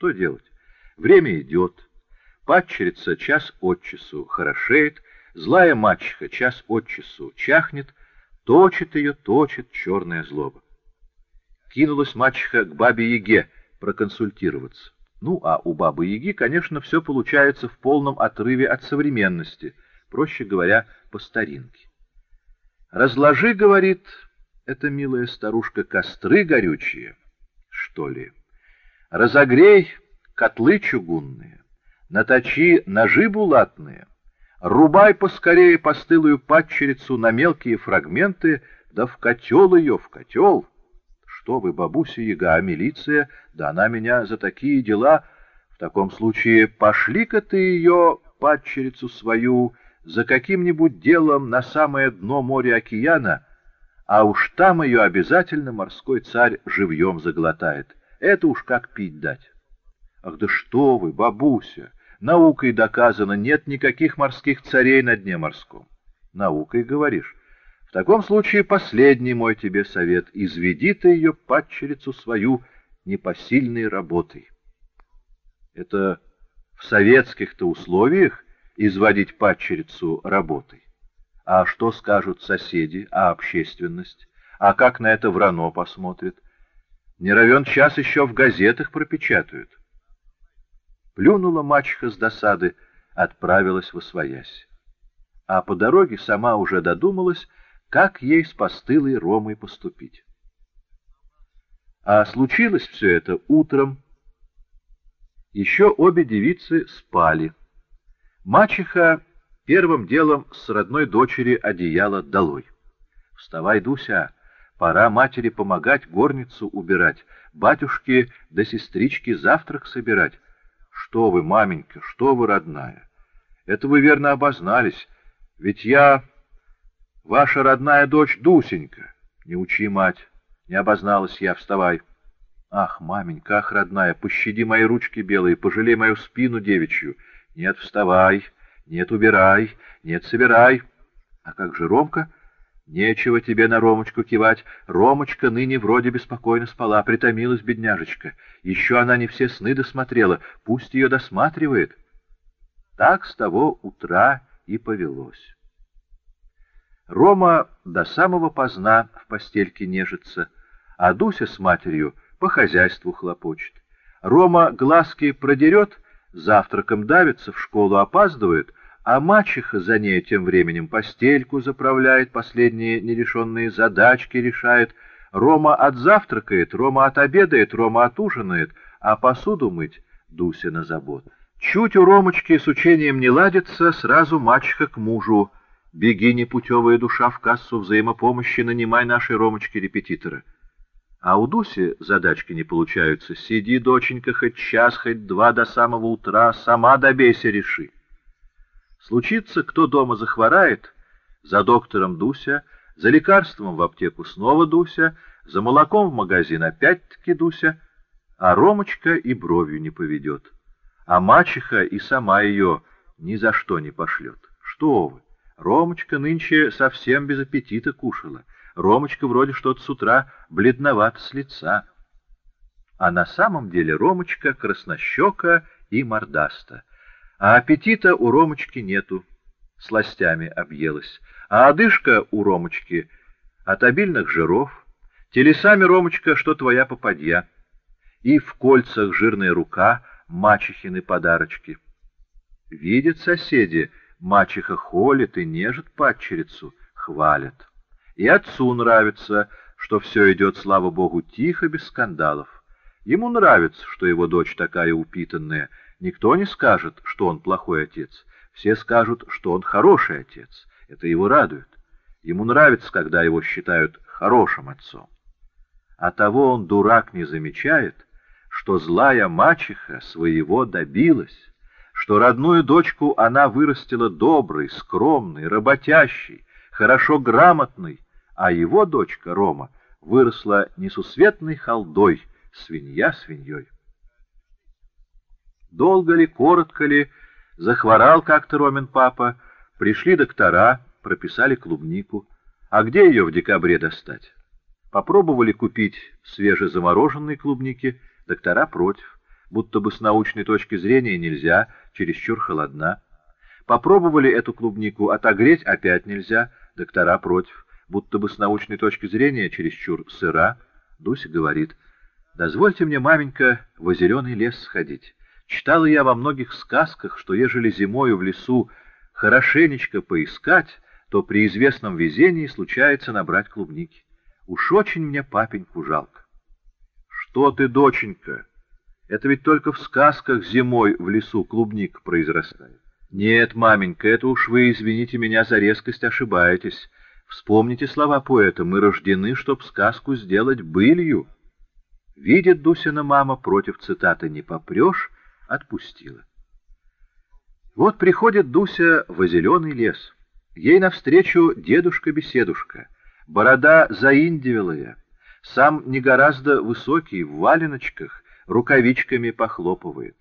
Что делать? Время идет. Падчерица час от часу хорошеет, злая мачеха час от часу чахнет, точит ее, точит черная злоба. Кинулась мачеха к бабе-яге проконсультироваться. Ну, а у бабы-яги, конечно, все получается в полном отрыве от современности, проще говоря, по старинке. «Разложи, — говорит эта милая старушка, — костры горючие, что ли. Разогрей котлы чугунные, наточи ножи булатные, рубай поскорее постылую падчерицу на мелкие фрагменты, да в котел ее, в котел. Что вы, бабуся яга, а милиция, да она меня за такие дела... В таком случае пошли-ка ты ее, падчерицу свою, за каким-нибудь делом на самое дно моря океана, а уж там ее обязательно морской царь живьем заглотает. Это уж как пить дать. Ах да что вы, бабуся! Наукой доказано, нет никаких морских царей на дне морском. Наукой говоришь. В таком случае последний мой тебе совет. Изведи ты ее падчерицу свою непосильной работой. Это в советских-то условиях изводить падчерицу работой. А что скажут соседи, а общественность? А как на это врано посмотрит? Не равен час еще в газетах пропечатают. Плюнула мачеха с досады, отправилась в освоясь. А по дороге сама уже додумалась, как ей с постылой Ромой поступить. А случилось все это утром. Еще обе девицы спали. Мачеха первым делом с родной дочери одеяло долой. «Вставай, Дуся, пора матери помогать горницу убирать, батюшке да сестричке завтрак собирать». Что вы, маменька, что вы, родная? Это вы верно обознались, ведь я ваша родная дочь Дусенька. Не учи, мать, не обозналась я, вставай. Ах, маменька, ах, родная, пощади мои ручки белые, пожалей мою спину девичью. Нет, вставай, нет, убирай, нет, собирай. А как же Ромка? Нечего тебе на Ромочку кивать. Ромочка ныне вроде беспокойно спала, притомилась бедняжечка. Еще она не все сны досмотрела, пусть ее досматривает. Так с того утра и повелось. Рома до самого поздна в постельке нежится, а Дуся с матерью по хозяйству хлопочет. Рома глазки продерет, завтраком давится, в школу опаздывает — а мачеха за ней тем временем постельку заправляет, последние нерешенные задачки решает. Рома отзавтракает, Рома отобедает, Рома отужинает, а посуду мыть Дуся на забот. Чуть у Ромочки с учением не ладится, сразу мачеха к мужу. Беги, непутевая душа, в кассу взаимопомощи, нанимай нашей Ромочке репетитора. А у Дуси задачки не получаются. Сиди, доченька, хоть час, хоть два до самого утра, сама добейся, реши. Случится, кто дома захворает, за доктором Дуся, за лекарством в аптеку снова Дуся, за молоком в магазин опять-таки Дуся, а Ромочка и бровью не поведет. А мачеха и сама ее ни за что не пошлет. Что вы, Ромочка нынче совсем без аппетита кушала. Ромочка вроде что-то с утра бледноват с лица. А на самом деле Ромочка краснощека и мордаста. А аппетита у Ромочки нету, сластями объелась. А одышка у Ромочки от обильных жиров. Телесами, Ромочка, что твоя попадья. И в кольцах жирная рука, мачехины подарочки. Видят соседи, мачеха холит и нежит падчерицу, хвалят. И отцу нравится, что все идет, слава богу, тихо, без скандалов. Ему нравится, что его дочь такая упитанная, Никто не скажет, что он плохой отец. Все скажут, что он хороший отец. Это его радует. Ему нравится, когда его считают хорошим отцом. А того он, дурак, не замечает, что злая мачеха своего добилась, что родную дочку она вырастила доброй, скромной, работящей, хорошо грамотной, а его дочка Рома выросла несусветной халдой, свинья свиньей. Долго ли, коротко ли, захворал как-то Ромин папа, пришли доктора, прописали клубнику. А где ее в декабре достать? Попробовали купить свежезамороженные клубники, доктора против. будто бы с научной точки зрения нельзя, чересчур холодна. Попробовали эту клубнику отогреть, опять нельзя, доктора против, будто бы с научной точки зрения чересчур сыра. Дуся говорит, «Дозвольте мне, маменька, во зеленый лес сходить. Читала я во многих сказках, что ежели зимою в лесу хорошенечко поискать, то при известном везении случается набрать клубники. Уж очень мне папеньку жалко». «Что ты, доченька?» Это ведь только в сказках зимой в лесу клубник произрастает. Нет, маменька, это уж вы, извините меня за резкость, ошибаетесь. Вспомните слова поэта «Мы рождены, чтоб сказку сделать былью». Видит Дусина мама, против цитаты не попрешь, отпустила. Вот приходит Дуся в зеленый лес. Ей навстречу дедушка-беседушка, борода заиндивелая, сам не гораздо высокий, в валеночках, рукавичками похлопывает.